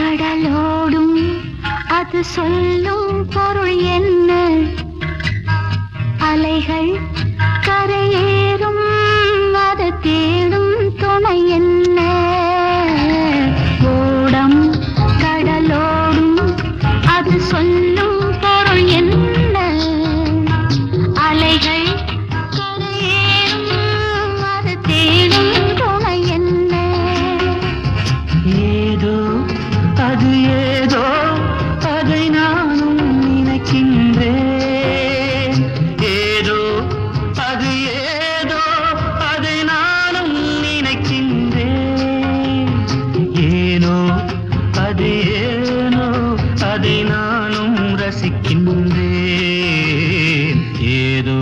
கடலோடும் அது சொல்லும் பொருள் என்ன? அலைகள் கரையேறும் அது தேடும் துணை என்ன? ஓடம் கடலோடும் அது சொல்லும் ரசிக்கின்றேன் ஏதோ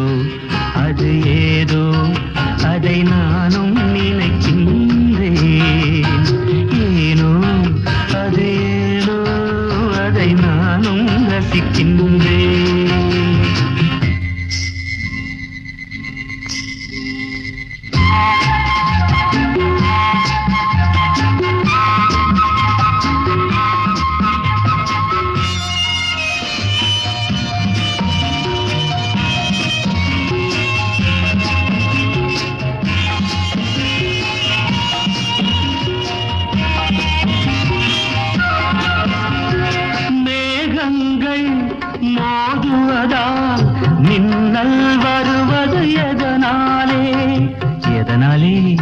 அது ஏதோ அதை நானும் நினைக்கின்றேன் ஏனோ அது ஏதோ அதை நானும் ரசிக்கின்றேன் மேகங்கள் மோதுவதால் மின்னல் வருவது எதனாலே? எதனாலே?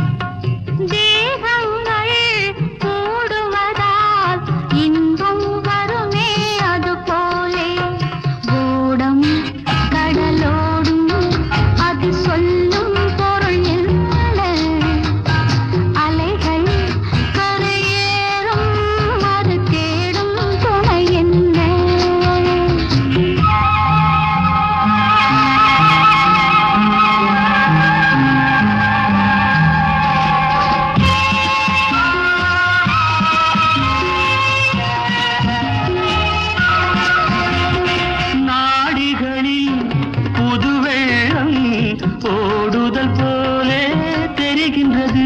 தெரிகின்றது